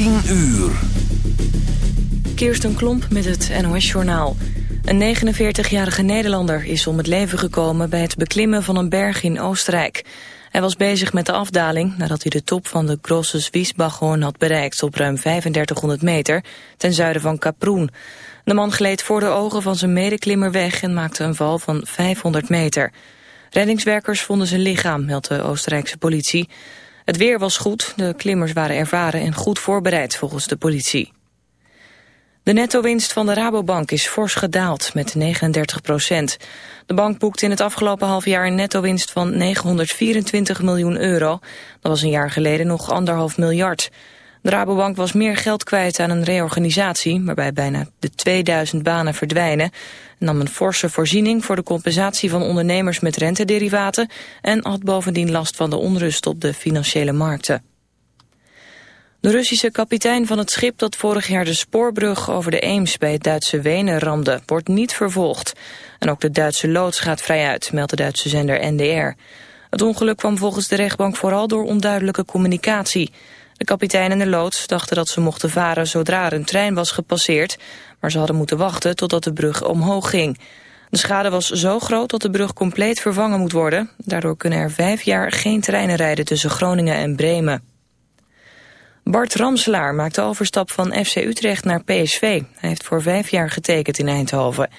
10 uur. Kirsten Klomp met het NOS-journaal. Een 49-jarige Nederlander is om het leven gekomen bij het beklimmen van een berg in Oostenrijk. Hij was bezig met de afdaling nadat hij de top van de Grosses Wiesbachhorn had bereikt op ruim 3500 meter ten zuiden van Kaproen. De man gleed voor de ogen van zijn medeklimmer weg en maakte een val van 500 meter. Reddingswerkers vonden zijn lichaam, meldt de Oostenrijkse politie. Het weer was goed, de klimmers waren ervaren en goed voorbereid volgens de politie. De netto-winst van de Rabobank is fors gedaald met 39 procent. De bank boekte in het afgelopen half jaar een netto-winst van 924 miljoen euro. Dat was een jaar geleden nog anderhalf miljard. De Rabobank was meer geld kwijt aan een reorganisatie... waarbij bijna de 2000 banen verdwijnen... en nam een forse voorziening voor de compensatie van ondernemers met rentederivaten... en had bovendien last van de onrust op de financiële markten. De Russische kapitein van het schip dat vorig jaar de spoorbrug over de Eems bij het Duitse Wenen ramde, wordt niet vervolgd. En ook de Duitse loods gaat vrij uit, meldt de Duitse zender NDR. Het ongeluk kwam volgens de rechtbank vooral door onduidelijke communicatie. De kapitein en de loods dachten dat ze mochten varen zodra er een trein was gepasseerd, maar ze hadden moeten wachten totdat de brug omhoog ging. De schade was zo groot dat de brug compleet vervangen moet worden. Daardoor kunnen er vijf jaar geen treinen rijden tussen Groningen en Bremen. Bart Ramselaar maakt de overstap van FC Utrecht naar PSV. Hij heeft voor vijf jaar getekend in Eindhoven.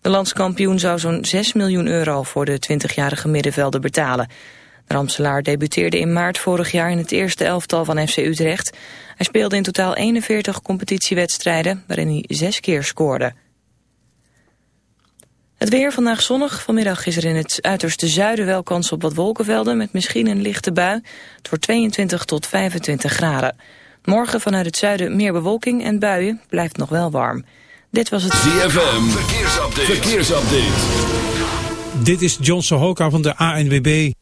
De landskampioen zou zo'n 6 miljoen euro voor de 20-jarige middenvelder betalen. Ramselaar debuteerde in maart vorig jaar in het eerste elftal van FC Utrecht. Hij speelde in totaal 41 competitiewedstrijden, waarin hij zes keer scoorde. Het weer vandaag zonnig. Vanmiddag is er in het uiterste zuiden wel kans op wat wolkenvelden... met misschien een lichte bui. Het wordt 22 tot 25 graden. Morgen vanuit het zuiden meer bewolking en buien. Blijft nog wel warm. Dit was het... ZFM. Verkeersupdate. Verkeersupdate. Dit is John Sohoka van de ANWB.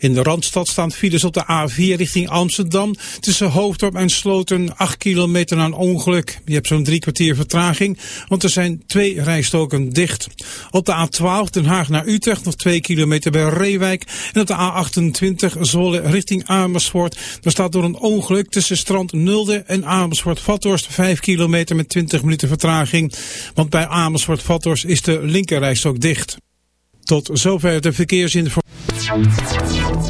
In de Randstad staan files op de A4 richting Amsterdam. Tussen Hoofddorp en Sloten 8 kilometer een ongeluk. Je hebt zo'n drie kwartier vertraging, want er zijn twee rijstoken dicht. Op de A12 Den Haag naar Utrecht nog 2 kilometer bij Reewijk. En op de A28 Zwolle richting Amersfoort. Daar staat door een ongeluk tussen Strand Nulde en Amersfoort-Vathorst 5 kilometer met 20 minuten vertraging. Want bij Amersfoort-Vathorst is de linkerrijstok dicht. Tot zover de verkeersinformatie. Thank you.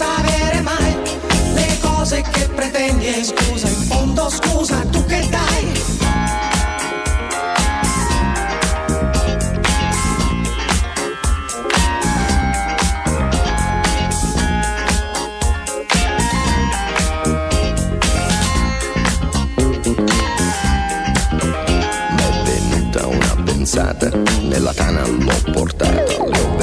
Senza avere mai le cose che pretendi e scusa, in fondo scusa, tu che dai? una pensata, nella tana l'ho portata,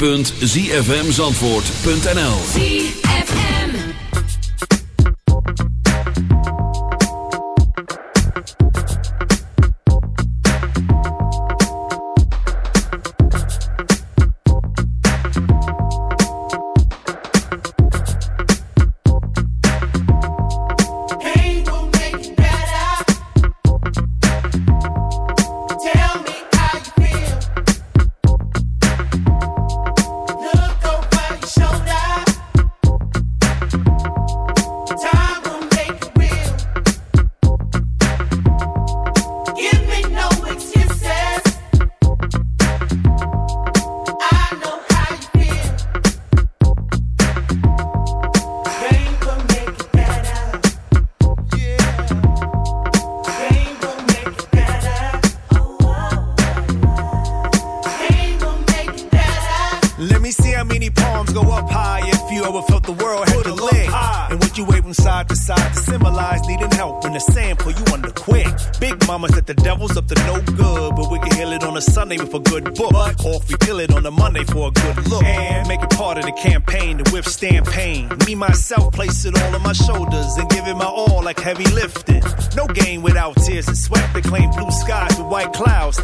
www.zfmzandvoort.nl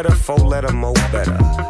sweater, four letter, mo better.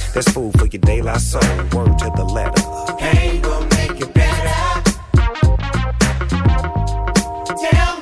That's food for your daylight soul. Word to the letter. Pain will make it better. Tell me.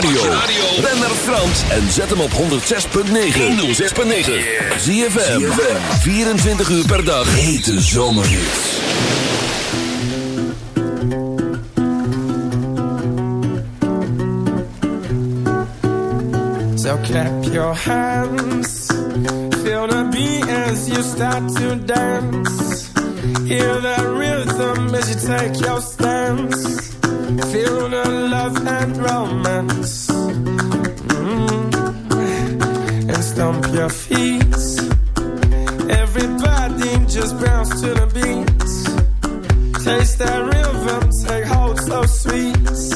radio. Ben naar Frans en zet hem op 106.9. 106.9. Zie je 24 uur per dag. Hete zomer. So clap your hands. Feel the beat as you start to dance. Hear the rhythm as you take your stance. Feel the love and romance. Mm. And stomp your feet. Everybody just bounce to the beat. Taste that rhythm, take hold so sweet.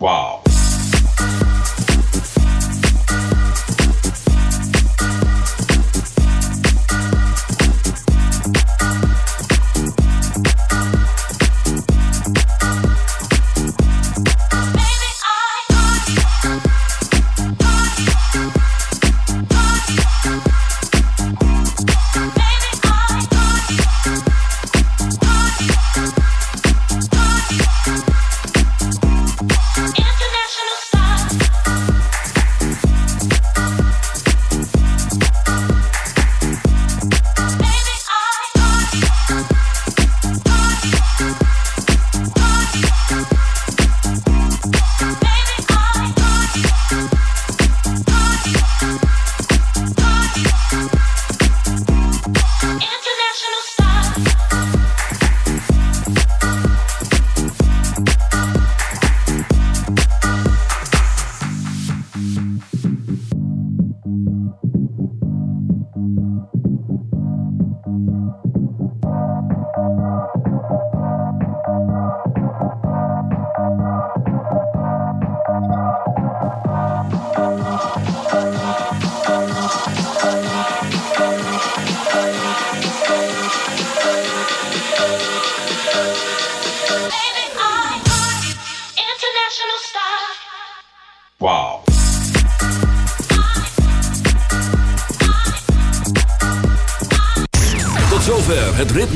Wow.